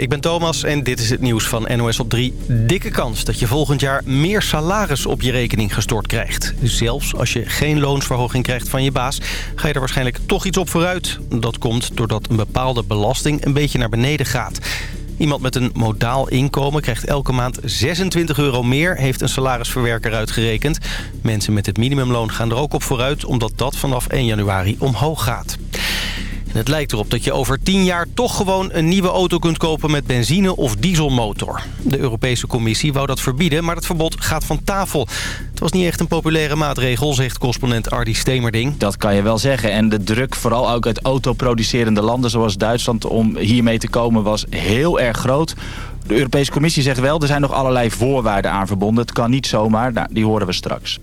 ik ben Thomas en dit is het nieuws van NOS op 3. Dikke kans dat je volgend jaar meer salaris op je rekening gestort krijgt. Zelfs als je geen loonsverhoging krijgt van je baas... ga je er waarschijnlijk toch iets op vooruit. Dat komt doordat een bepaalde belasting een beetje naar beneden gaat. Iemand met een modaal inkomen krijgt elke maand 26 euro meer... heeft een salarisverwerker uitgerekend. Mensen met het minimumloon gaan er ook op vooruit... omdat dat vanaf 1 januari omhoog gaat het lijkt erop dat je over 10 jaar toch gewoon een nieuwe auto kunt kopen met benzine- of dieselmotor. De Europese Commissie wou dat verbieden, maar dat verbod gaat van tafel. Het was niet echt een populaire maatregel, zegt correspondent Ardi Stemerding. Dat kan je wel zeggen. En de druk, vooral ook uit autoproducerende landen zoals Duitsland... om hiermee te komen was heel erg groot. De Europese Commissie zegt wel, er zijn nog allerlei voorwaarden aan verbonden. Het kan niet zomaar, nou, die horen we straks.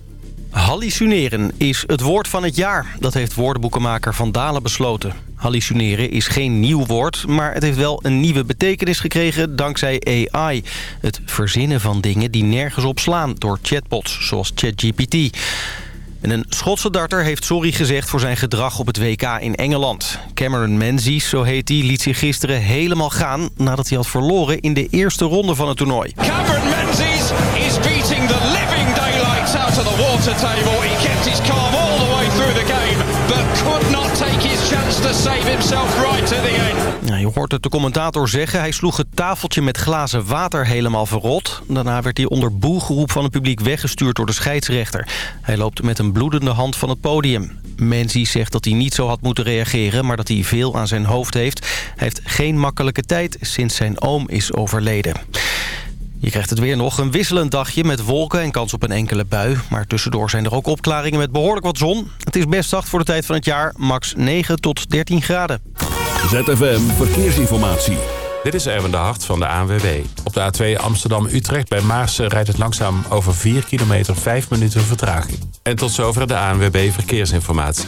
Hallucineren is het woord van het jaar. Dat heeft woordenboekenmaker Van Dalen besloten. Hallucineren is geen nieuw woord, maar het heeft wel een nieuwe betekenis gekregen dankzij AI. Het verzinnen van dingen die nergens op slaan door chatbots zoals ChatGPT. En een Schotse darter heeft sorry gezegd voor zijn gedrag op het WK in Engeland. Cameron Menzies, zo heet hij, liet zich gisteren helemaal gaan... nadat hij had verloren in de eerste ronde van het toernooi. Cameron Menzies is beating the living daylights out of the water table. Himself right the je hoort het de commentator zeggen. Hij sloeg het tafeltje met glazen water helemaal verrot. Daarna werd hij onder boelgeroep van het publiek weggestuurd door de scheidsrechter. Hij loopt met een bloedende hand van het podium. Menzies zegt dat hij niet zo had moeten reageren, maar dat hij veel aan zijn hoofd heeft. Hij heeft geen makkelijke tijd sinds zijn oom is overleden. Je krijgt het weer nog een wisselend dagje met wolken en kans op een enkele bui. Maar tussendoor zijn er ook opklaringen met behoorlijk wat zon. Het is best zacht voor de tijd van het jaar, max 9 tot 13 graden. ZFM Verkeersinformatie. Dit is Erwin de Hart van de ANWB. Op de A2 Amsterdam-Utrecht bij Maarsen rijdt het langzaam over 4 kilometer 5 minuten vertraging. En tot zover de ANWB Verkeersinformatie.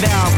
down.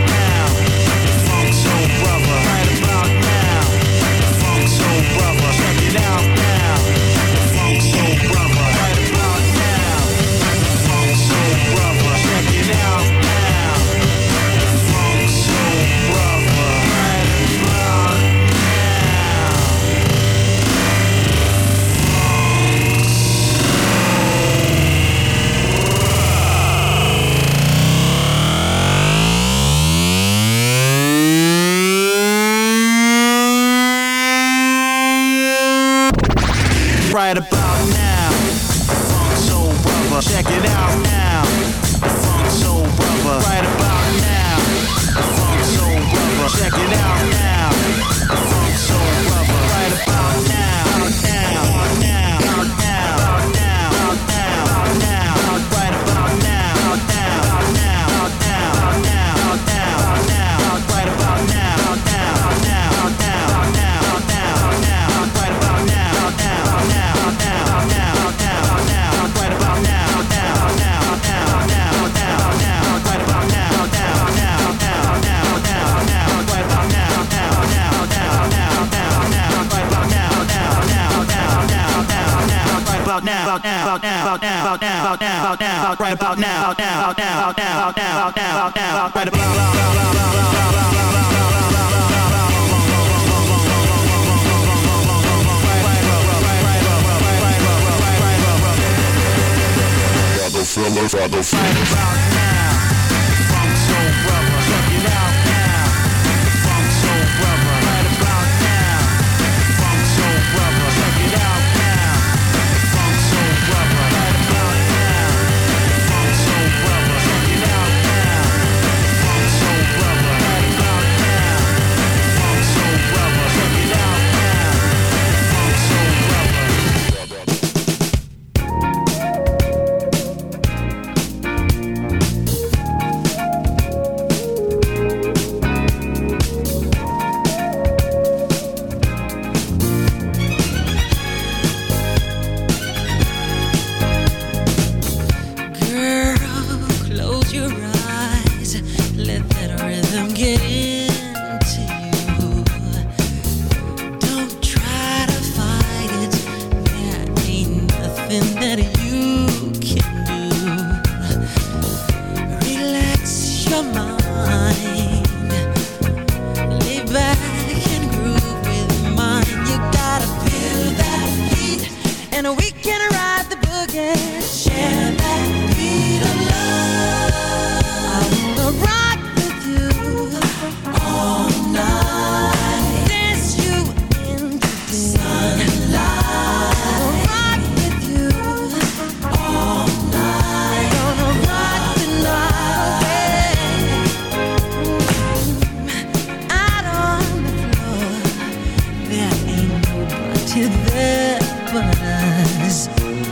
Right about Girl,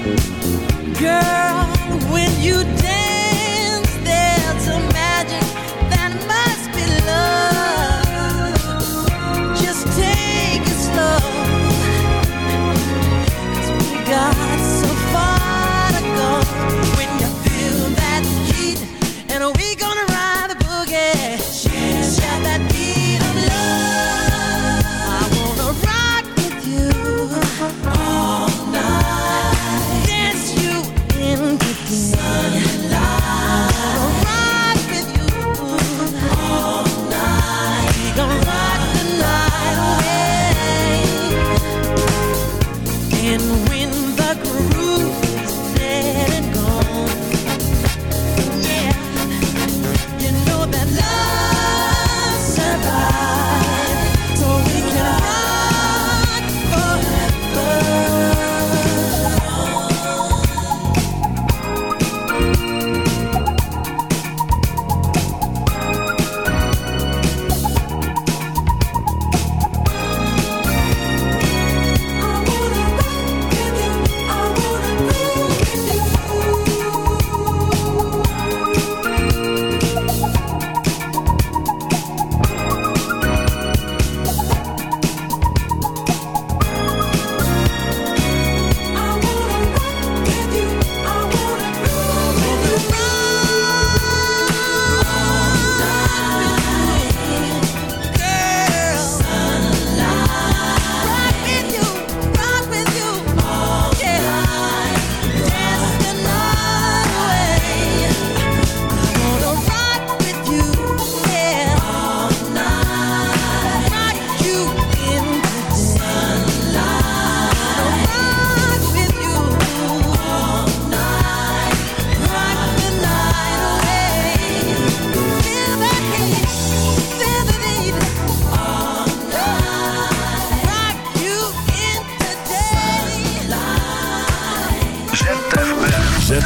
us.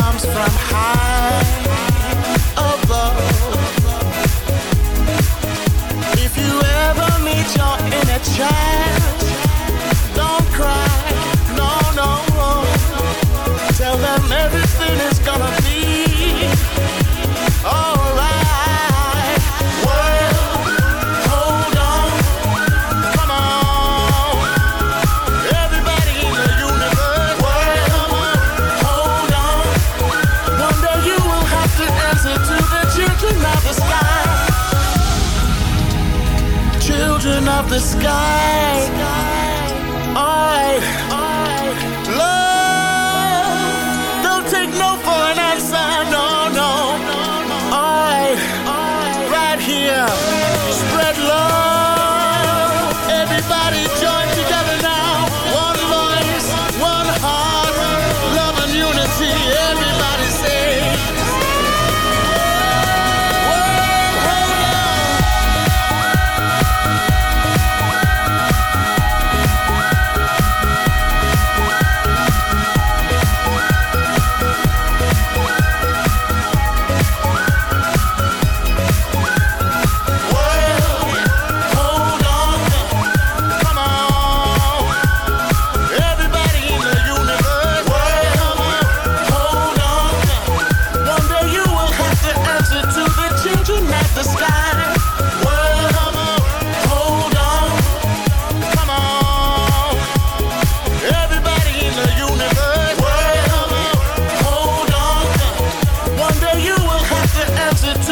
comes from high. the sky.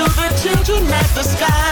to the children at the sky.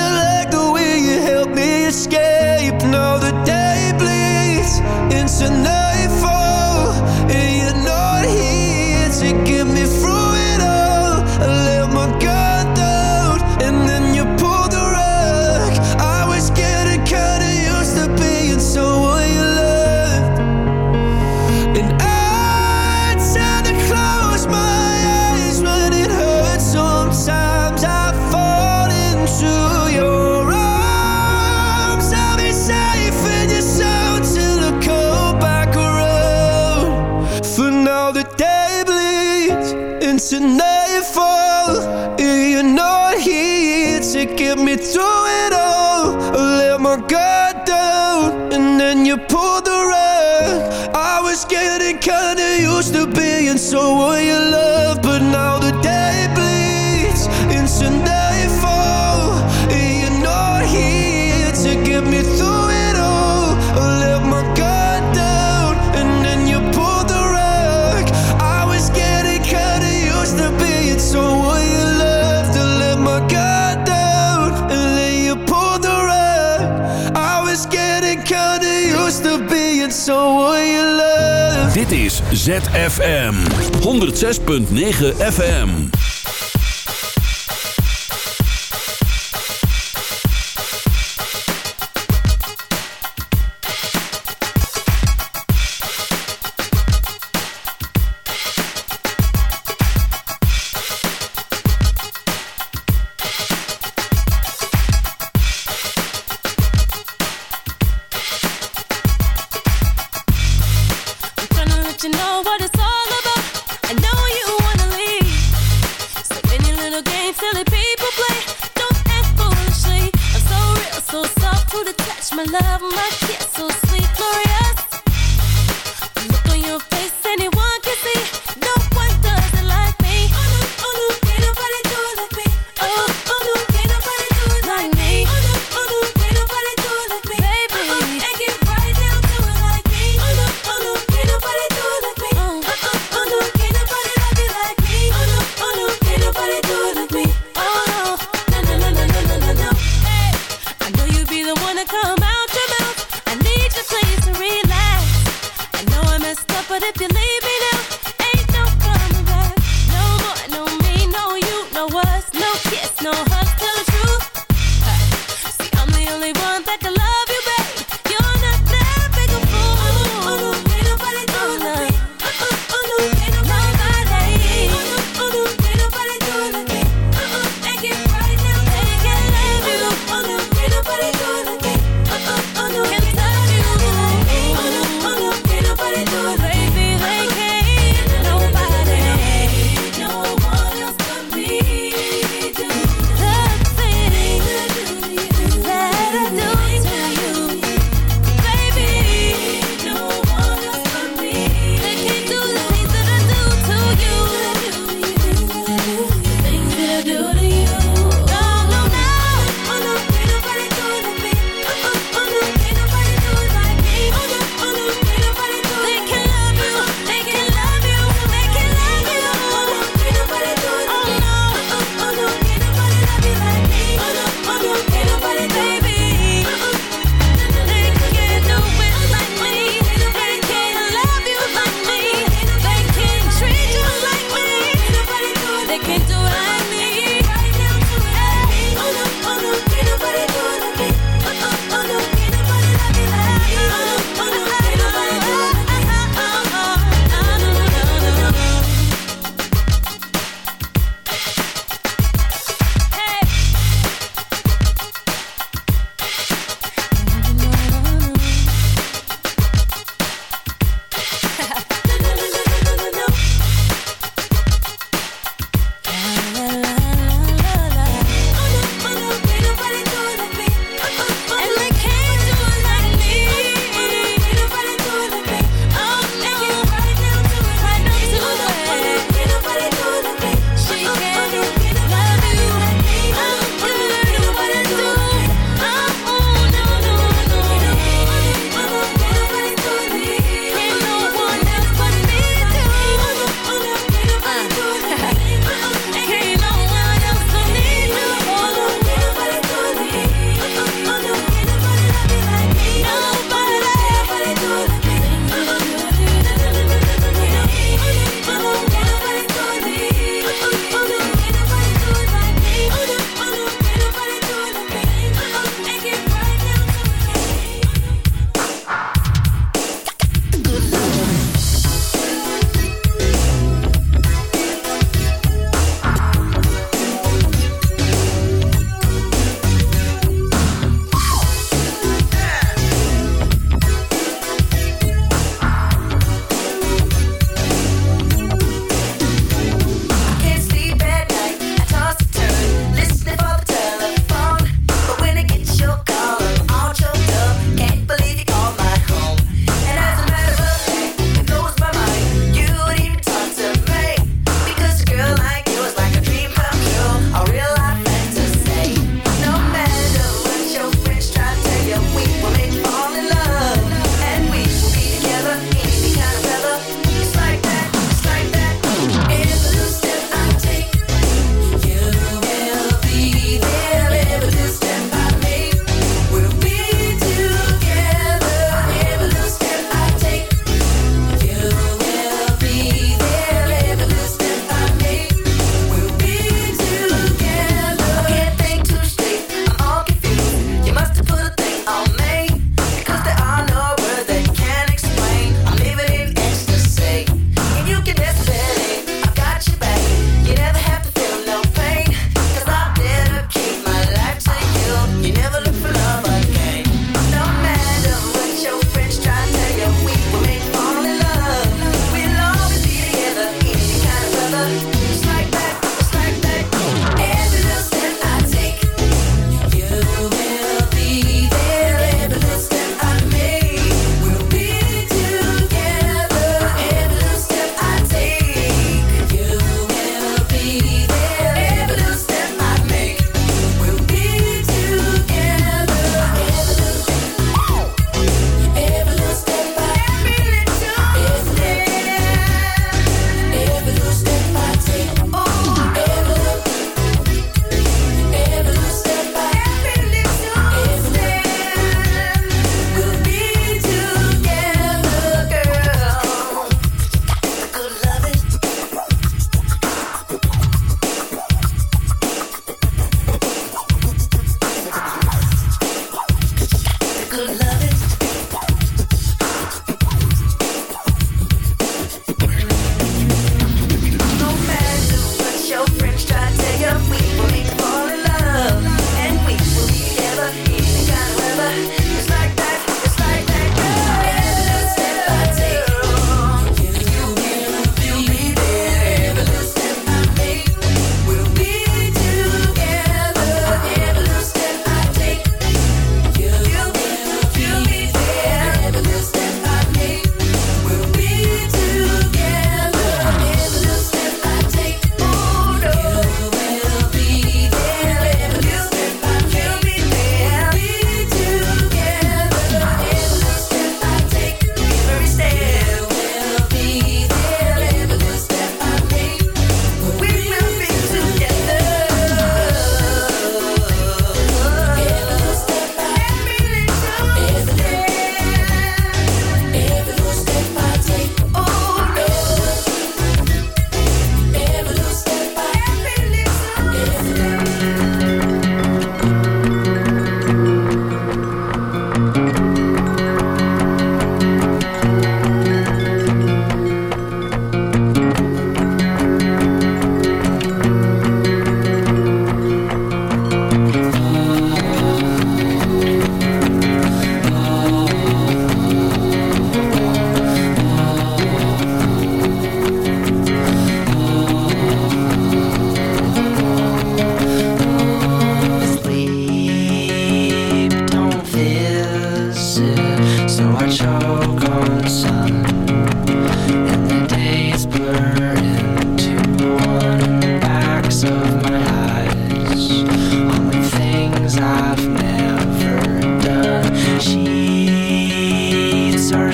and to know ZFM. 106.9 FM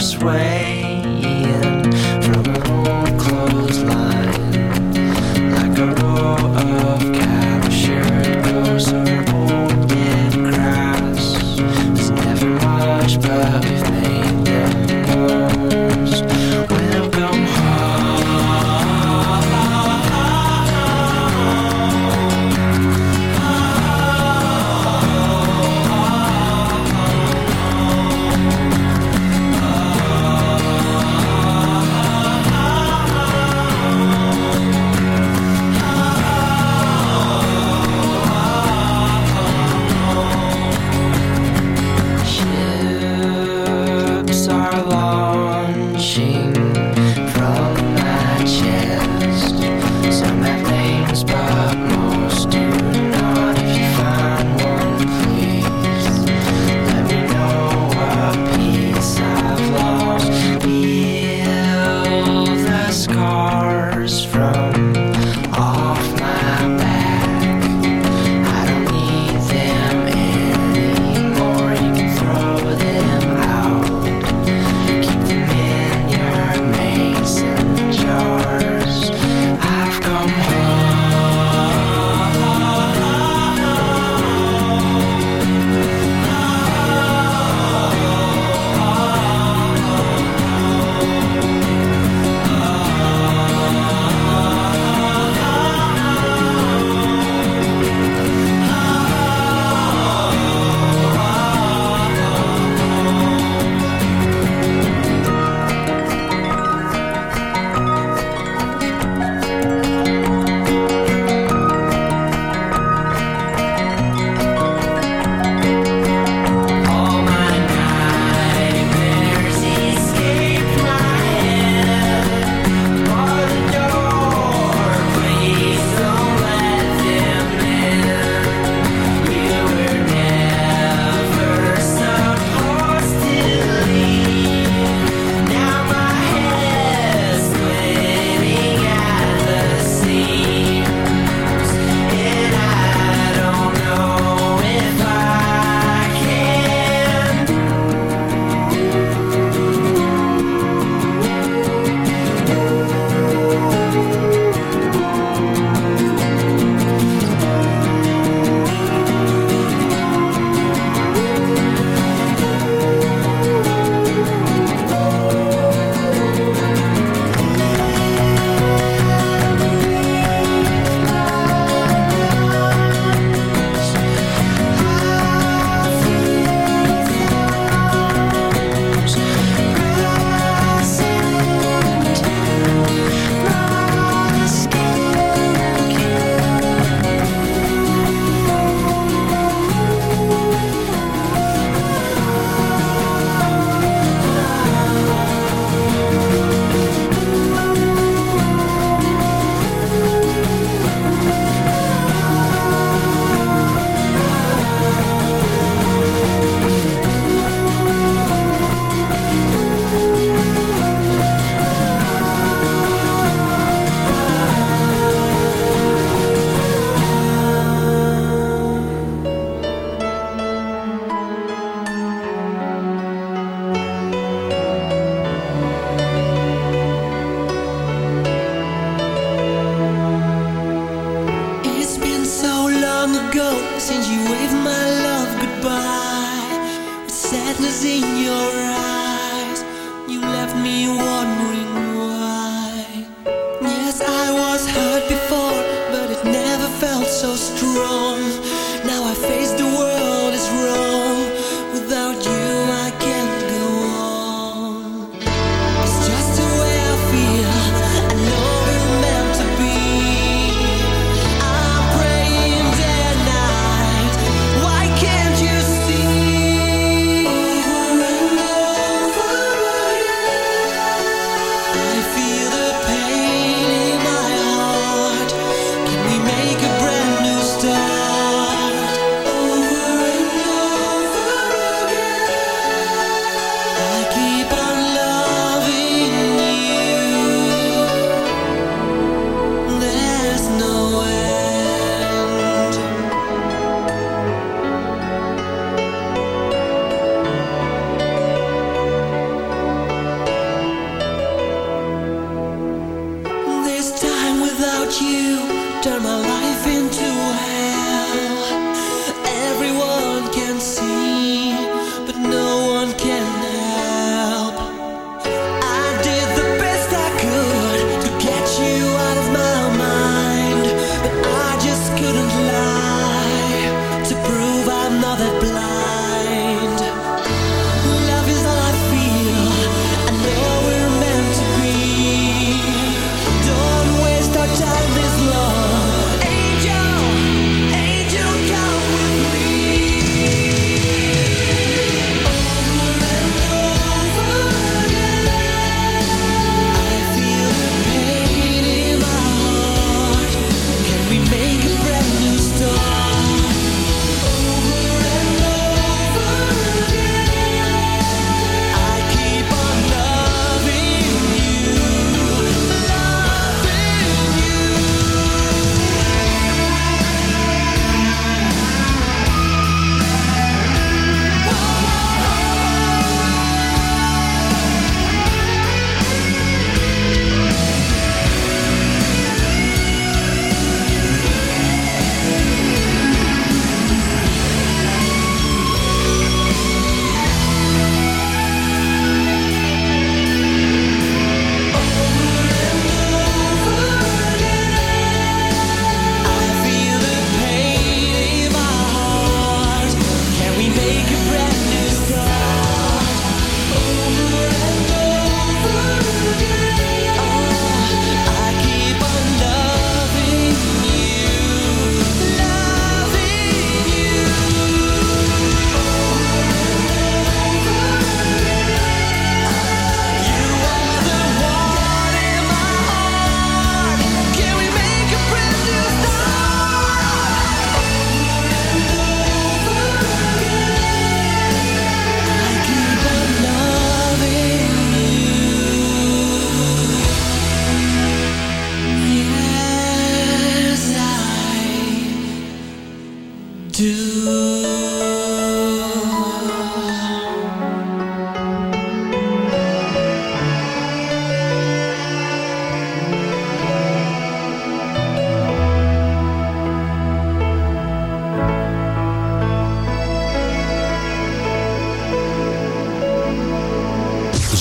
this way.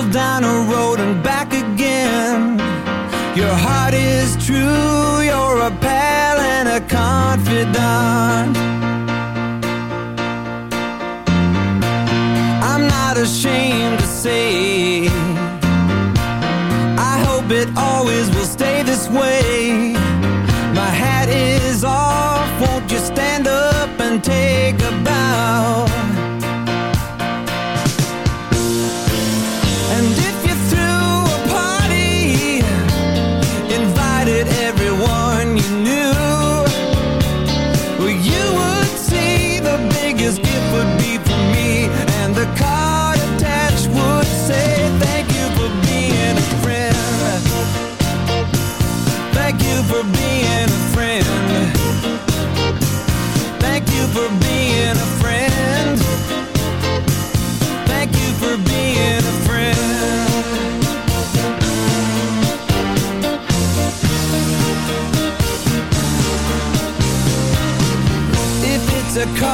Down a road and back again. Your heart is true, you're a pal and a confidant. I'm not ashamed to say, I hope it always will stay this way. My hat is off, won't you stand up and take a bow?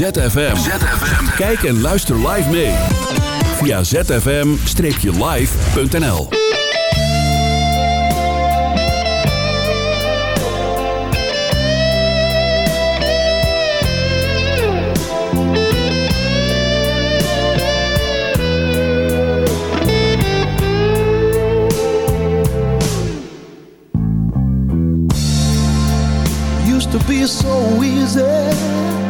ZFM. Kijk en luister live mee. Via zfm-live.nl Used to be so easy